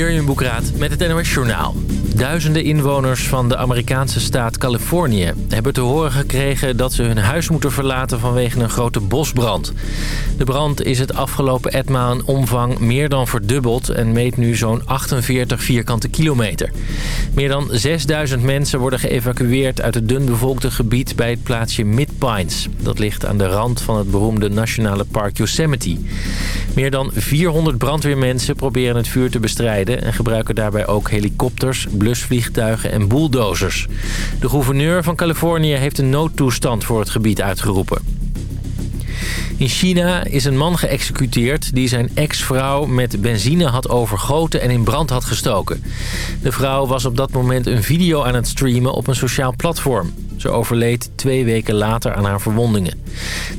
Jurjen Boekraat met het NOS Journaal. Duizenden inwoners van de Amerikaanse staat Californië hebben te horen gekregen dat ze hun huis moeten verlaten vanwege een grote bosbrand. De brand is het afgelopen etmaal in omvang meer dan verdubbeld en meet nu zo'n 48 vierkante kilometer. Meer dan 6000 mensen worden geëvacueerd uit het dunbevolkte gebied bij het plaatsje Mid-Pines. Dat ligt aan de rand van het beroemde nationale park Yosemite. Meer dan 400 brandweermensen proberen het vuur te bestrijden... en gebruiken daarbij ook helikopters, blusvliegtuigen en bulldozers. De gouverneur van Californië heeft een noodtoestand voor het gebied uitgeroepen. In China is een man geëxecuteerd die zijn ex-vrouw met benzine had overgoten en in brand had gestoken. De vrouw was op dat moment een video aan het streamen op een sociaal platform. Ze overleed twee weken later aan haar verwondingen.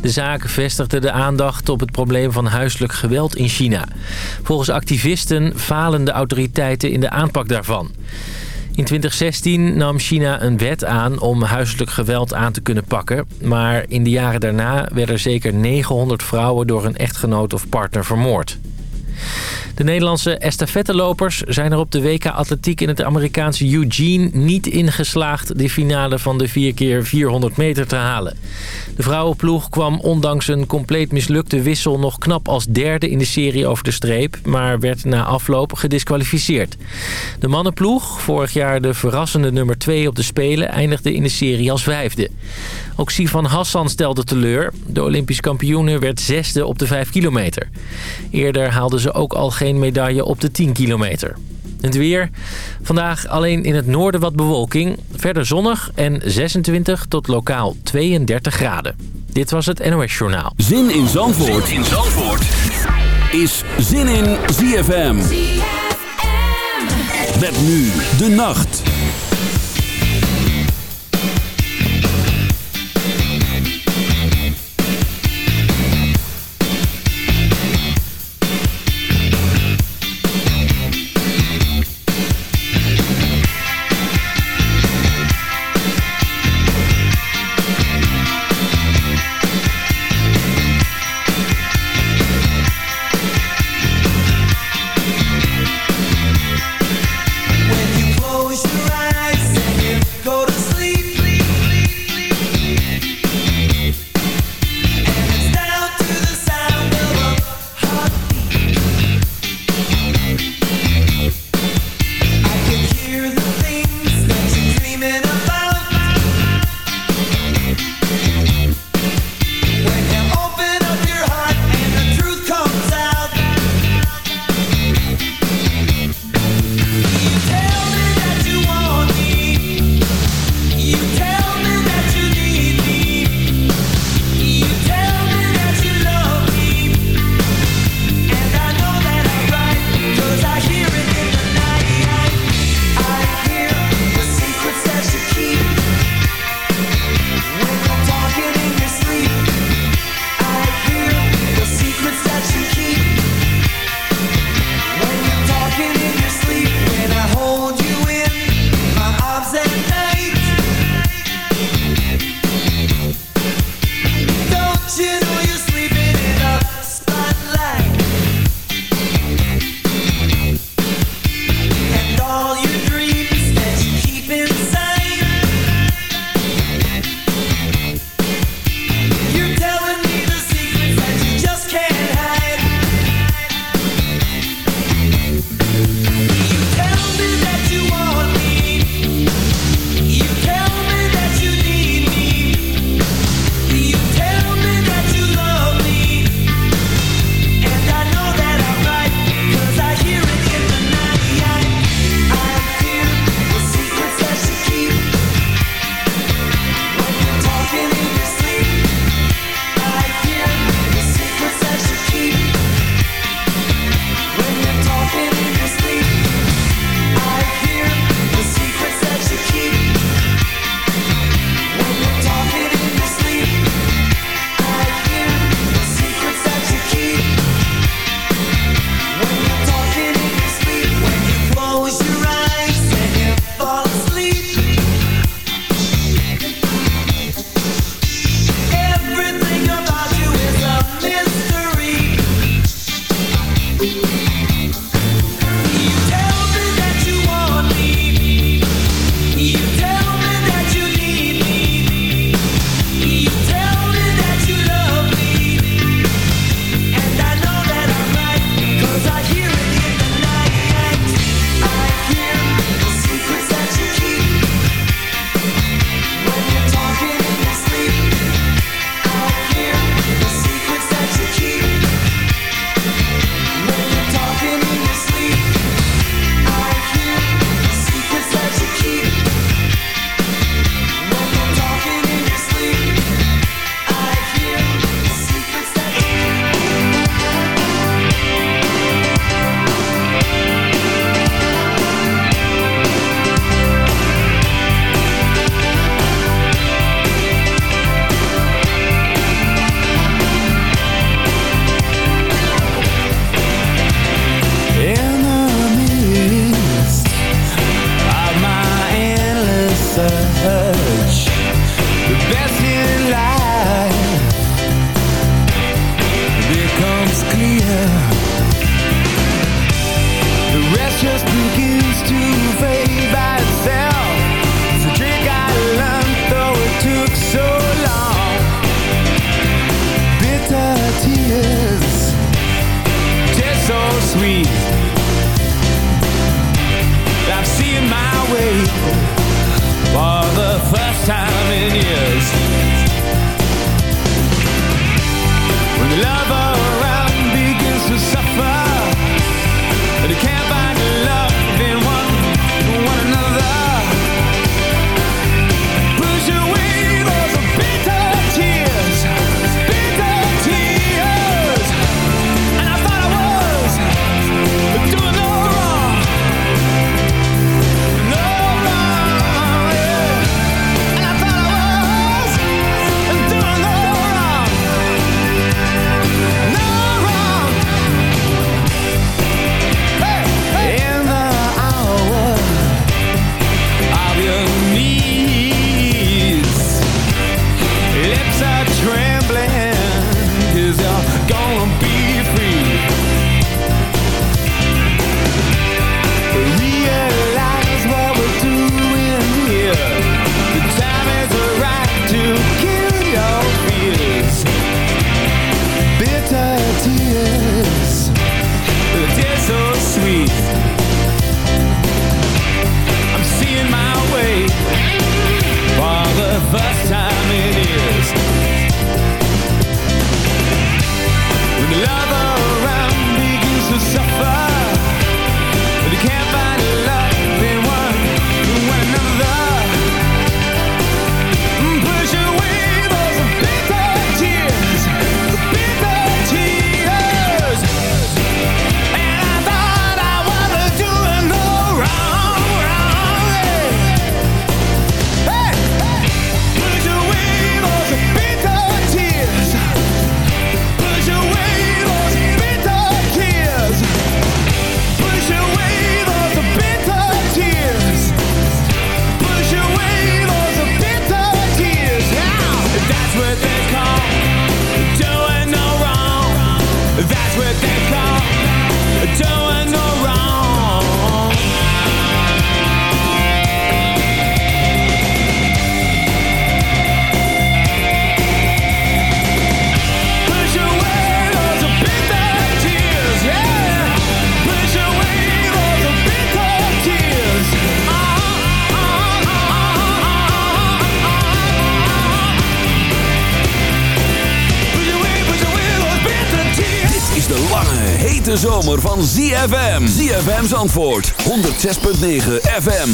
De zaak vestigde de aandacht op het probleem van huiselijk geweld in China. Volgens activisten falen de autoriteiten in de aanpak daarvan. In 2016 nam China een wet aan om huiselijk geweld aan te kunnen pakken. Maar in de jaren daarna werden zeker 900 vrouwen door een echtgenoot of partner vermoord. De Nederlandse estafettelopers zijn er op de WK Atletiek in het Amerikaanse Eugene niet ingeslaagd de finale van de 4x400 meter te halen. De vrouwenploeg kwam ondanks een compleet mislukte wissel nog knap als derde in de serie over de streep, maar werd na afloop gedisqualificeerd. De mannenploeg, vorig jaar de verrassende nummer 2 op de Spelen, eindigde in de serie als vijfde. Ook Sivan Hassan stelde teleur. De Olympisch kampioene werd zesde op de 5 kilometer. Eerder haalden ze ook al geen medaille op de 10 kilometer. Het weer. Vandaag alleen in het noorden wat bewolking. Verder zonnig en 26 tot lokaal 32 graden. Dit was het NOS Journaal. Zin in Zandvoort, zin in Zandvoort. is Zin in ZFM. ZFM. Met nu de nacht. ZFM. ZFM's antwoord. 106.9 FM.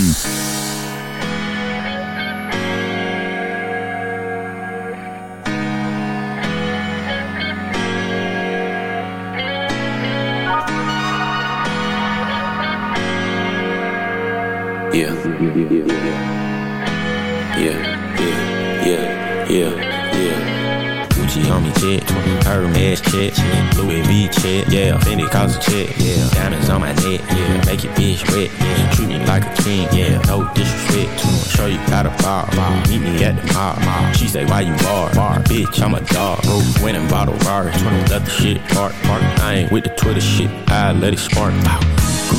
Yeah, yeah, yeah, yeah, yeah. Gucci on me check, Hermes check, Louis V check, yeah, Fendi cause a check, yeah, diamonds on my neck, yeah, make your bitch wet, yeah, treat me like a king, yeah, no disrespect, show you how to bar, bar, meet me at the mall. She say why you bar, bar, bitch, I'm a dog, bro, bought a Rari, let the shit park, park, I ain't with the Twitter shit, I let it spark, wow.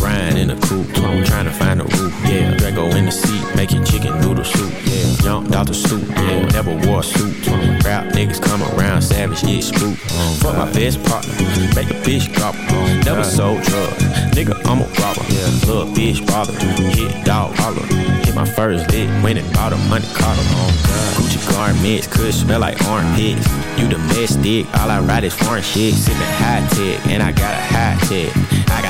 Ryan in a coupe, I'm trying to find a roof, yeah. Draco in the seat, making chicken noodle soup, yeah. Jumped out the stoop, yeah. Never wore a suit. Rap niggas come around, savage, get spook. Fuck my best partner, make a bitch gobble. Never sold drugs, nigga, I'm a robber. Yeah. Little bitch bother, hit dog holler. Hit my first lick, went and bought a money collar. Gucci garments could smell like armpits. You domestic, all I ride is foreign shit. Sippin' high tech, and I got a high tech. I got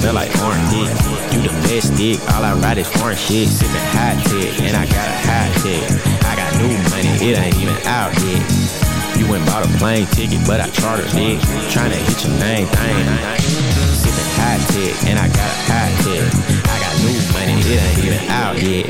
Smell like orange dick. You domestic, dick. All I ride is foreign shit. Sipping hot tech, and I got a hot tech. I got new money, it ain't even out yet. You went bought a plane ticket, but I chartered it. Tryna hit your main thing. Sipping hot tech, and I got a hot tech. I got new money, it ain't even out yet.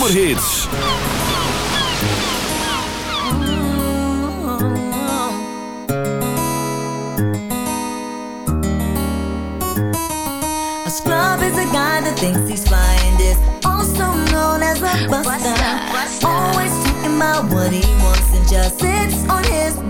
zomerhits. A scrub is a guy that thinks he's flying Is also known as a buster. Always talking about what he wants and just sits on his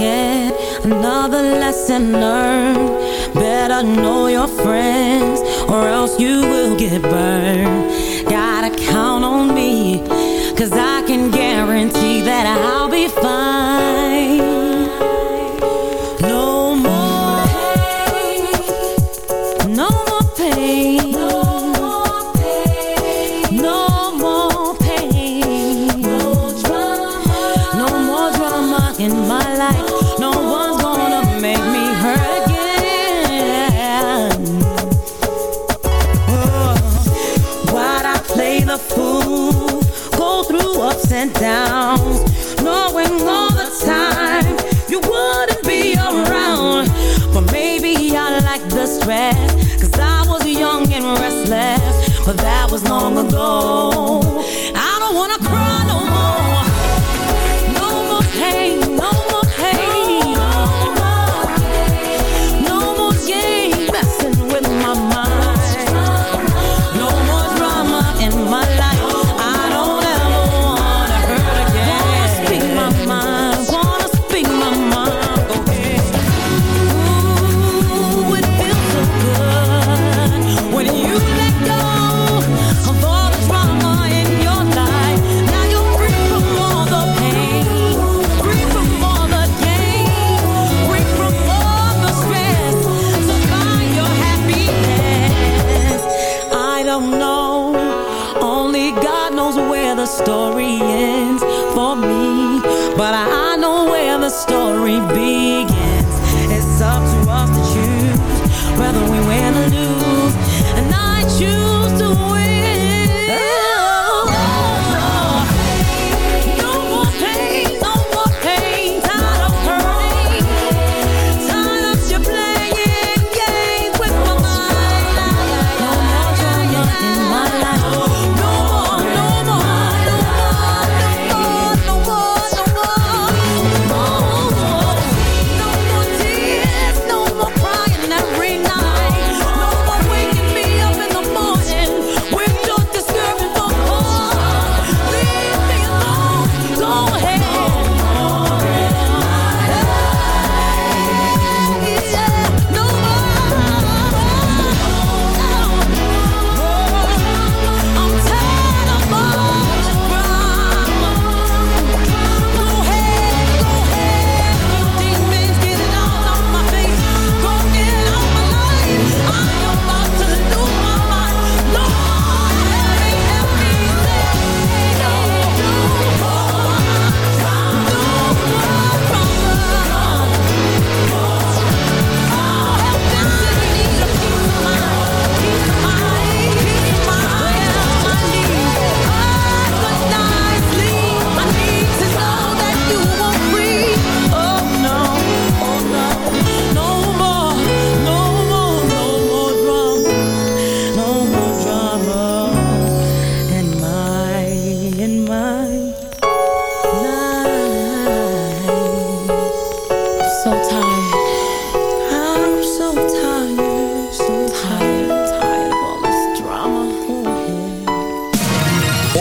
yet another lesson learned. Better know your friends, or else you will get burned. Gotta count on me, cause I can guarantee that I'll But I know where the story begins. It's up to us to choose Whether we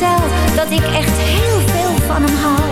vertel dat ik echt heel veel van hem hou.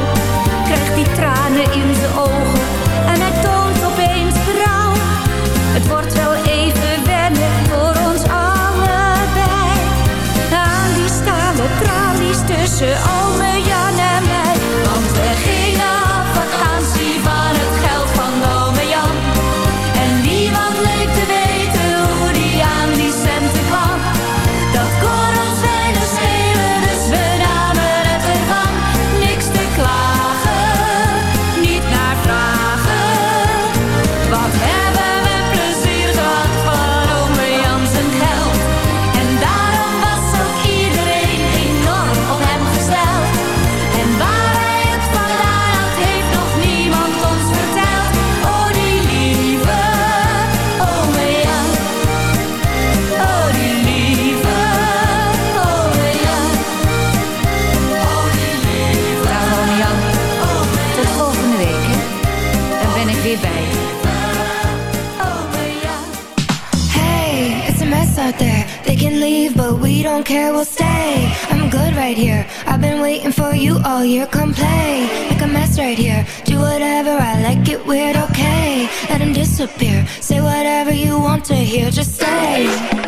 here, come play. Make a mess right here. Do whatever I like, it weird, okay. Let him disappear. Say whatever you want to hear, just say.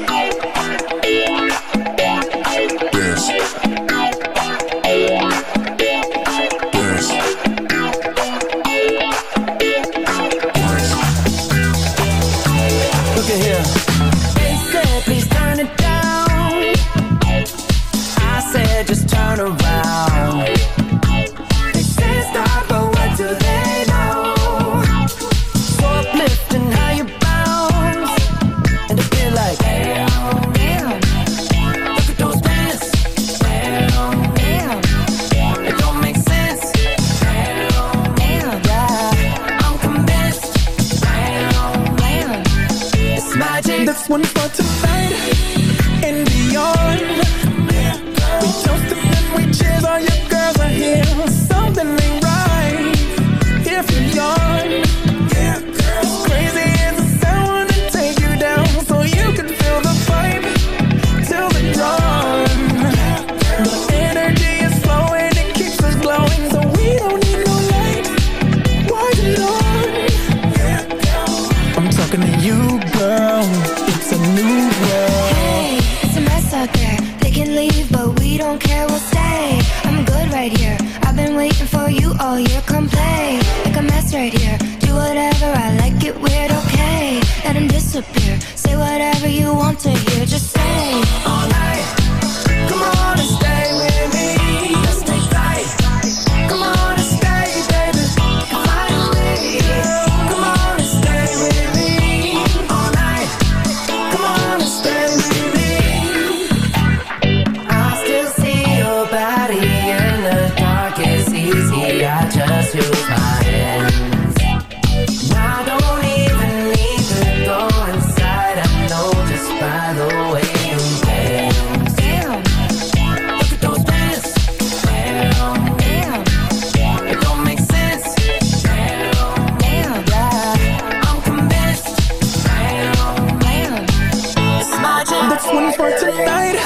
20 for tonight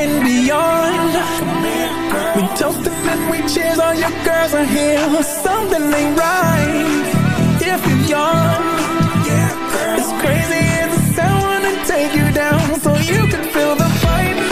and beyond. We toast and we cheers, all your girls are here. Something ain't right if you're young. It's crazy as it wanna take you down so you can feel the fight.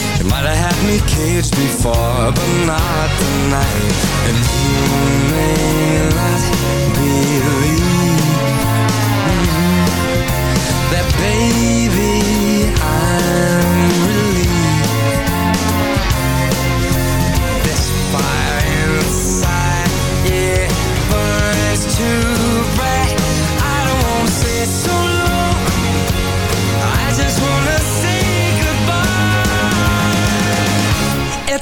you might have had me caged before, but not tonight. And you may not believe that, baby, I'm relieved. This fire inside, yeah, burns too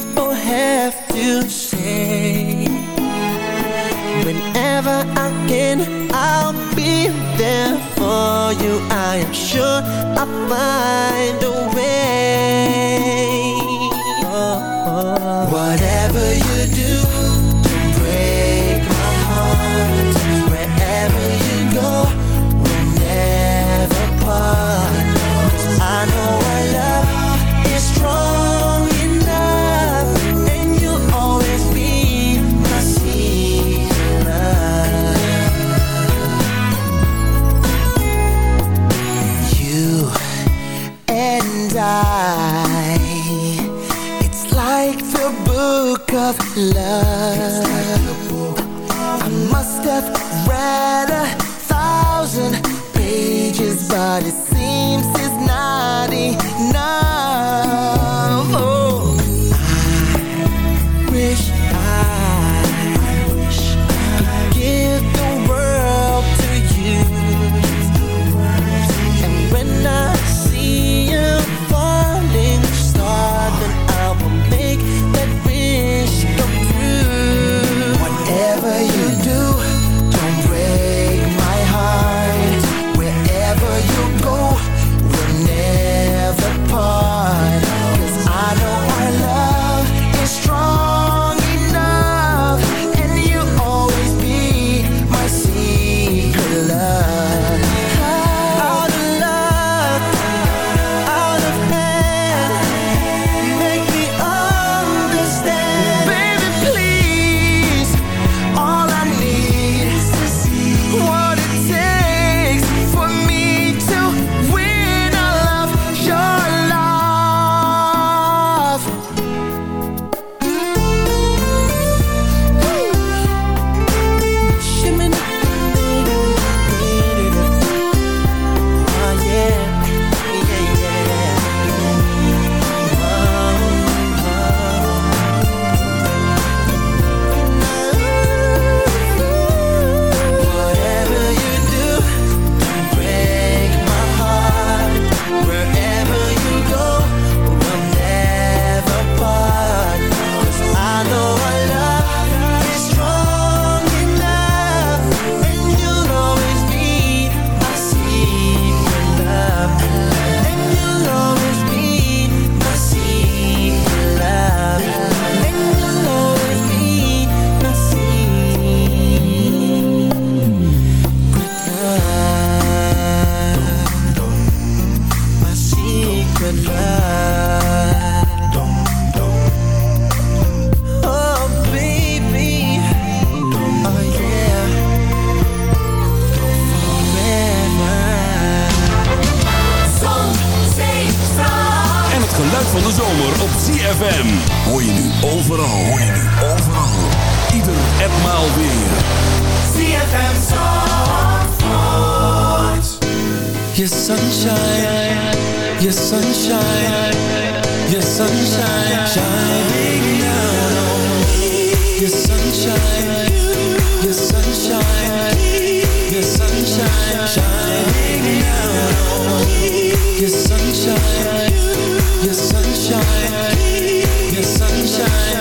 people have to say Whenever I can I'll be there for you. I am sure I'll find a way. Oh, oh. Whatever you love.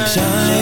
Sunshine,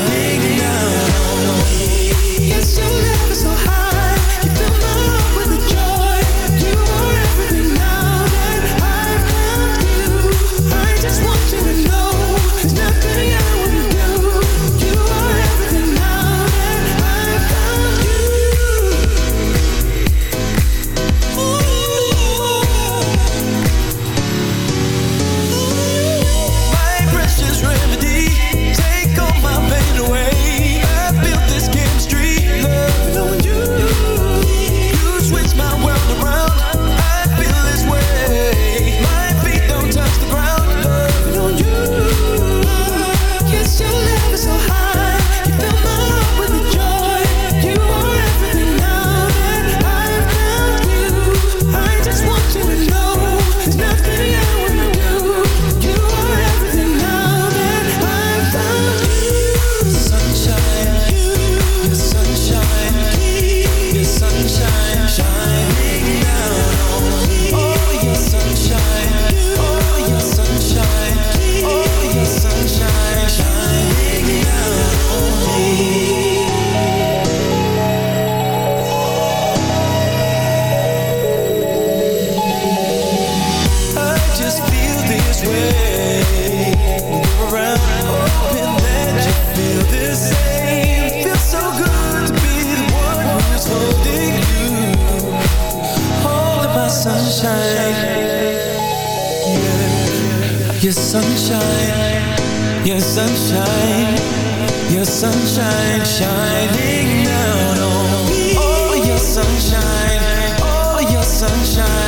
sunshine,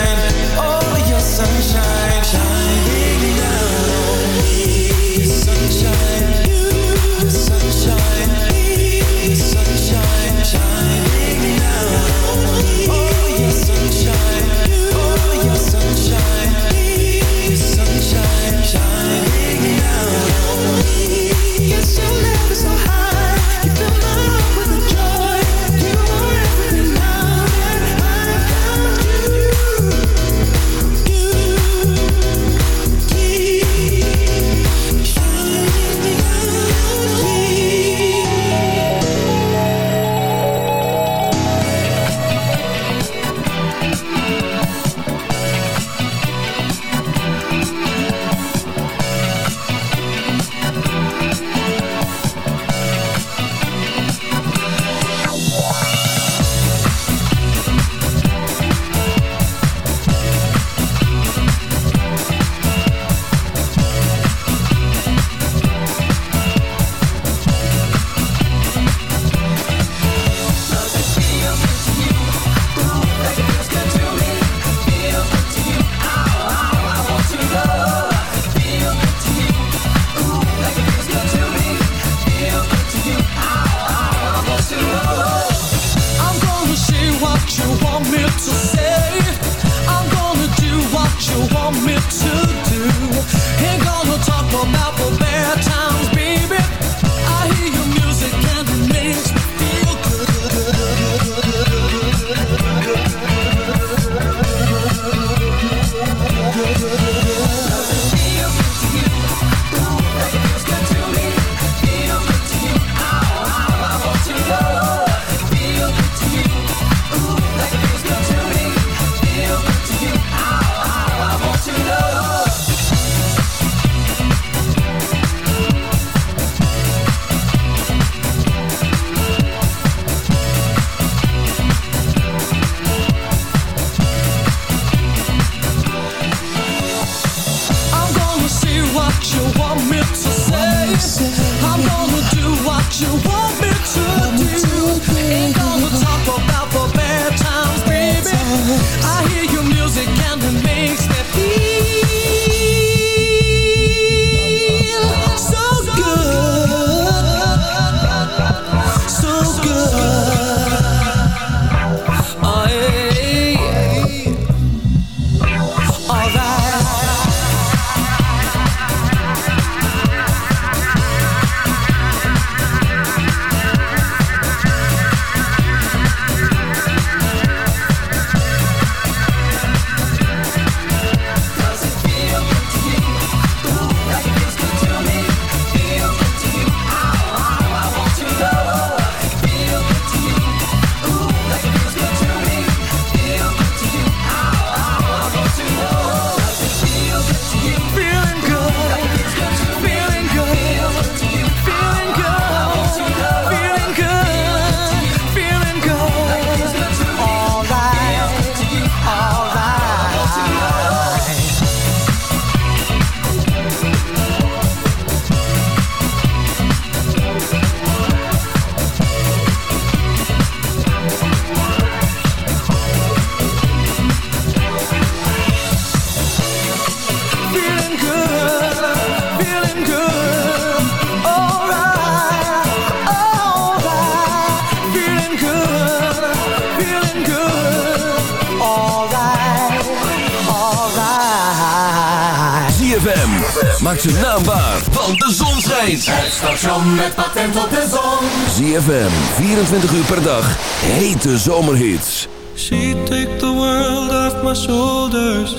ZFM, maak zijn naam waar, want de zon schijnt. Het station met patent op de zon. ZFM, 24 uur per dag, hete zomerhits. She'd take the world off my shoulders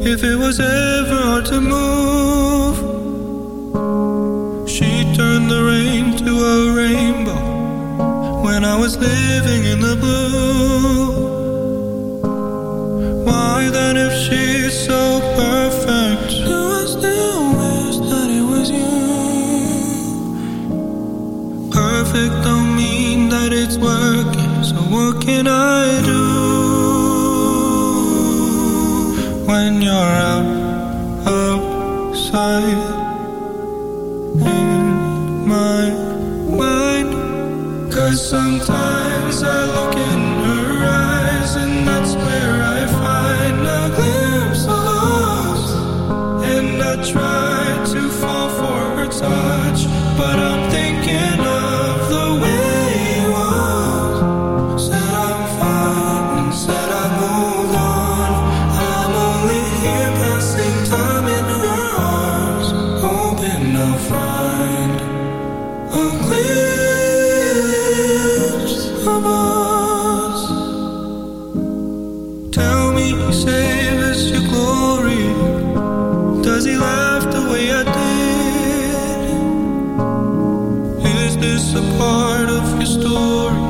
If it was ever hard to move She'd turn the rain to a rainbow When I was living in the blue Why then if she's so perfect Perfect don't mean that it's working. So what can I do When you're out outside In my mind. Cause sometimes this a part of your story?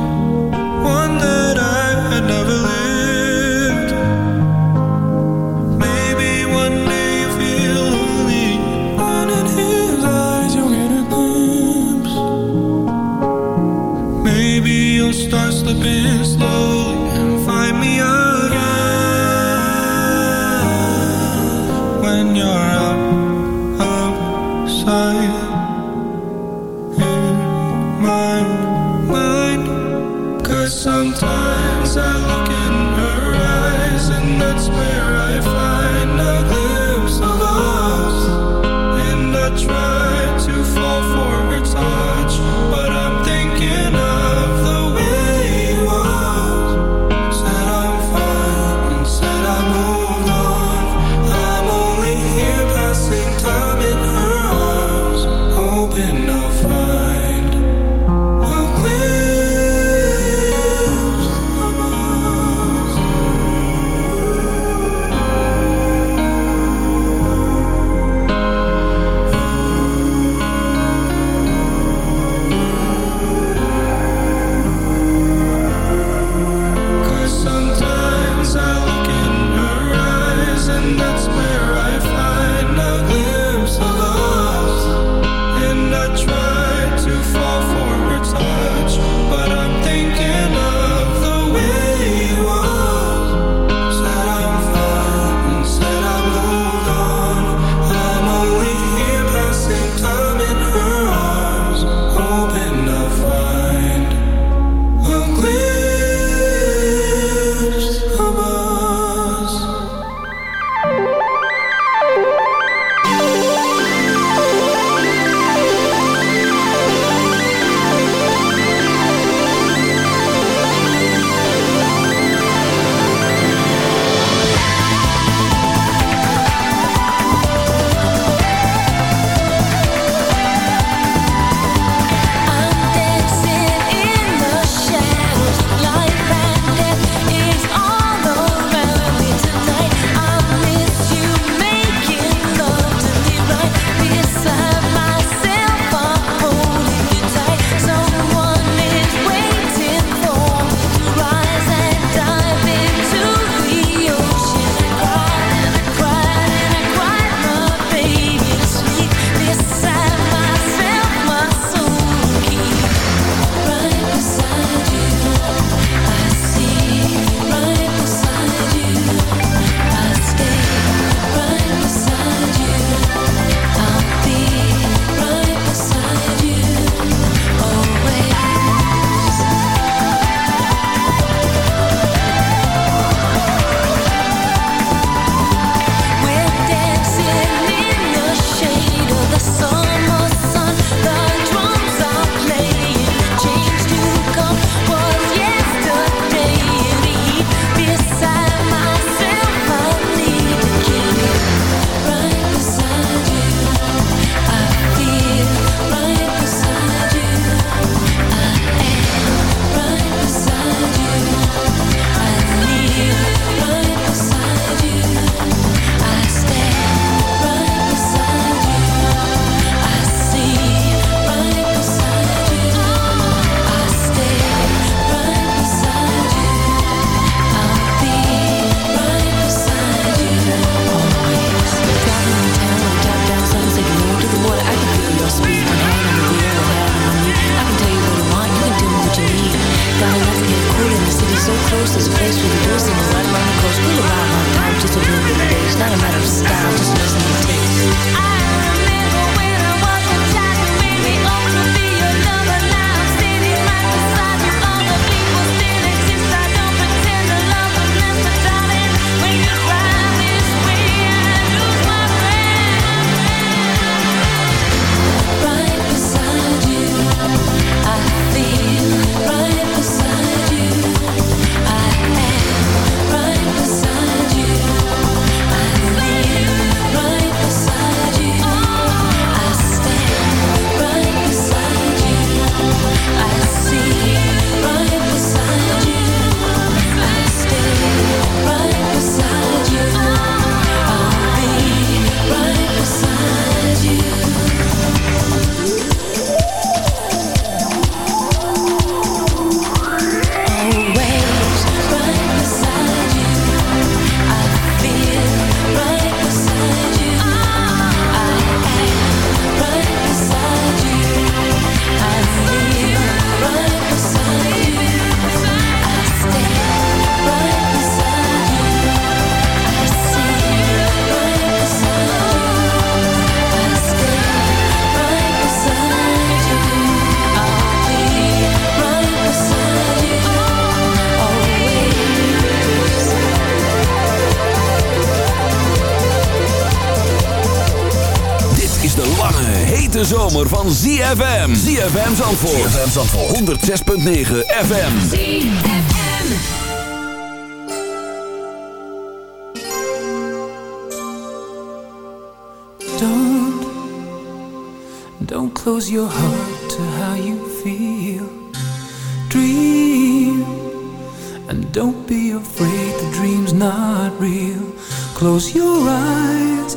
Hete zomer van ZFM. ZFM Zandvoort. ZFM Zandvoort. 106.9 FM. Don't, don't close your heart to how you feel. Dream, and don't be afraid the dream's not real. Close your eyes,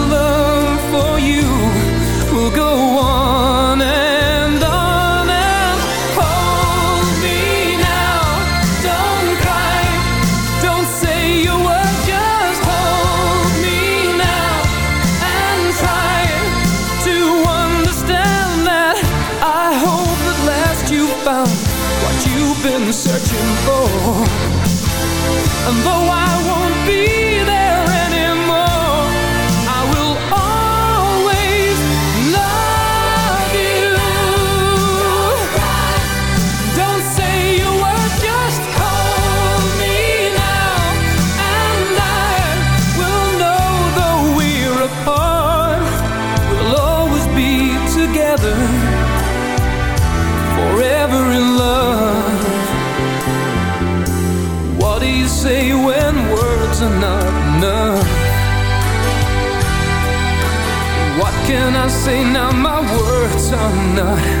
are not